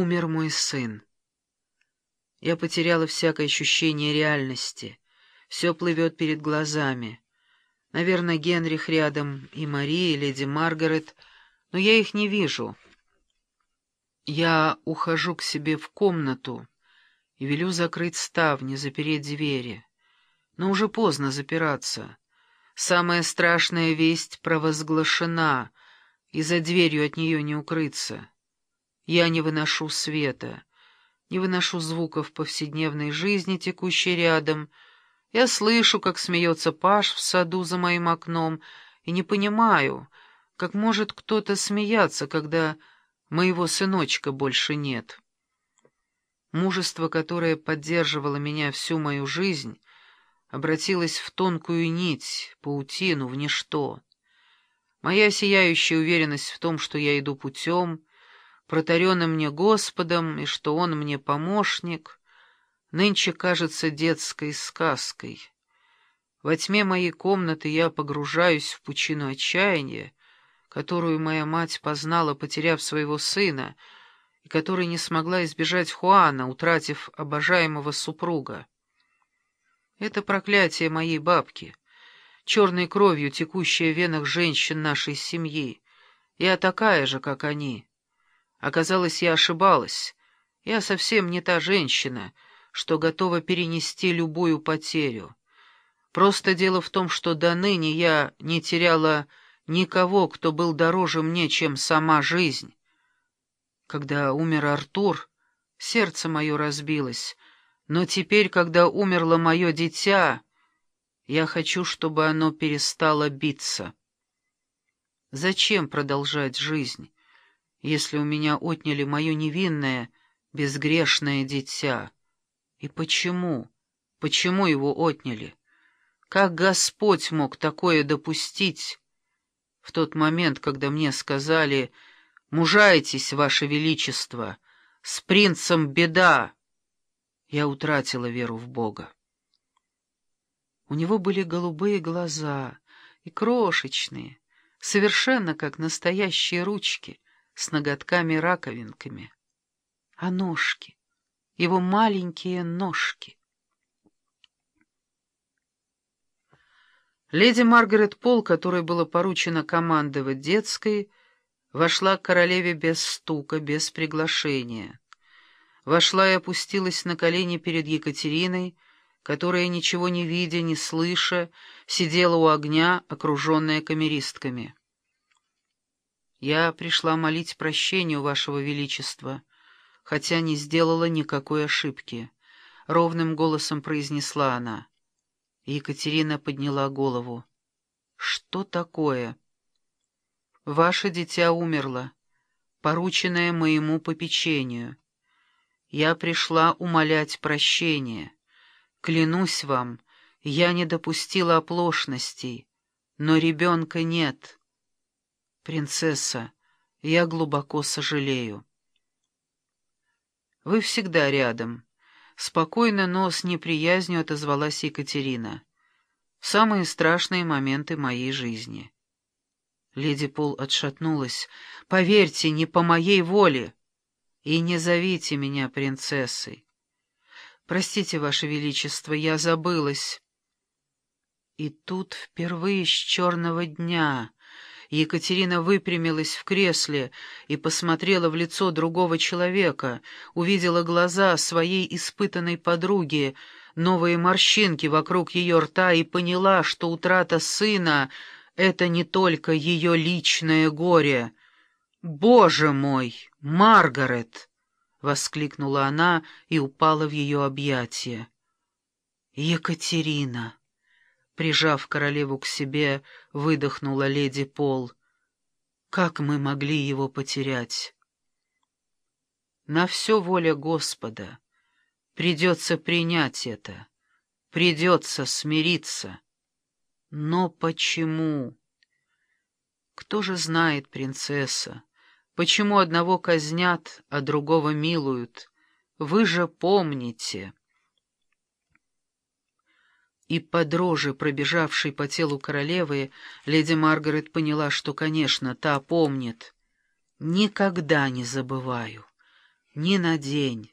Умер мой сын. Я потеряла всякое ощущение реальности. Все плывет перед глазами. Наверное, Генрих рядом, и Мария, и леди Маргарет, но я их не вижу. Я ухожу к себе в комнату и велю закрыть ставни, запереть двери. Но уже поздно запираться. Самая страшная весть провозглашена, и за дверью от нее не укрыться. Я не выношу света, не выношу звуков повседневной жизни, текущей рядом. Я слышу, как смеется Паш в саду за моим окном, и не понимаю, как может кто-то смеяться, когда моего сыночка больше нет. Мужество, которое поддерживало меня всю мою жизнь, обратилось в тонкую нить, паутину, в ничто. Моя сияющая уверенность в том, что я иду путем — протаренным мне Господом, и что Он мне помощник, нынче кажется детской сказкой. Во тьме моей комнаты я погружаюсь в пучину отчаяния, которую моя мать познала, потеряв своего сына, и которой не смогла избежать Хуана, утратив обожаемого супруга. Это проклятие моей бабки, черной кровью текущая в венах женщин нашей семьи. Я такая же, как они». Оказалось, я ошибалась. Я совсем не та женщина, что готова перенести любую потерю. Просто дело в том, что до ныне я не теряла никого, кто был дороже мне, чем сама жизнь. Когда умер Артур, сердце мое разбилось, но теперь, когда умерло мое дитя, я хочу, чтобы оно перестало биться. Зачем продолжать жизнь? Если у меня отняли мое невинное, безгрешное дитя? И почему? Почему его отняли? Как Господь мог такое допустить? В тот момент, когда мне сказали «Мужайтесь, Ваше Величество, с принцем беда!» Я утратила веру в Бога. У него были голубые глаза и крошечные, совершенно как настоящие ручки — с ноготками-раковинками. А ножки, его маленькие ножки. Леди Маргарет Пол, которой было поручено командовать детской, вошла к королеве без стука, без приглашения. Вошла и опустилась на колени перед Екатериной, которая, ничего не видя, не слыша, сидела у огня, окруженная камеристками. Я пришла молить прощения у вашего величества, хотя не сделала никакой ошибки. Ровным голосом произнесла она. Екатерина подняла голову. «Что такое?» «Ваше дитя умерло, порученное моему попечению. Я пришла умолять прощения. Клянусь вам, я не допустила оплошностей, но ребенка нет». «Принцесса, я глубоко сожалею». «Вы всегда рядом». Спокойно, но с неприязнью отозвалась Екатерина. «В самые страшные моменты моей жизни». Леди Пол отшатнулась. «Поверьте, не по моей воле. И не зовите меня принцессой. Простите, Ваше Величество, я забылась». И тут впервые с черного дня Екатерина выпрямилась в кресле и посмотрела в лицо другого человека, увидела глаза своей испытанной подруги, новые морщинки вокруг ее рта и поняла, что утрата сына — это не только ее личное горе. «Боже мой, Маргарет!» — воскликнула она и упала в ее объятия. «Екатерина!» Прижав королеву к себе, выдохнула леди Пол. «Как мы могли его потерять?» «На все воля Господа. Придется принять это. Придется смириться. Но почему?» «Кто же знает, принцесса, почему одного казнят, а другого милуют? Вы же помните...» и по дрожи, пробежавшей по телу королевы, леди Маргарет поняла, что, конечно, та помнит. «Никогда не забываю. ни на день.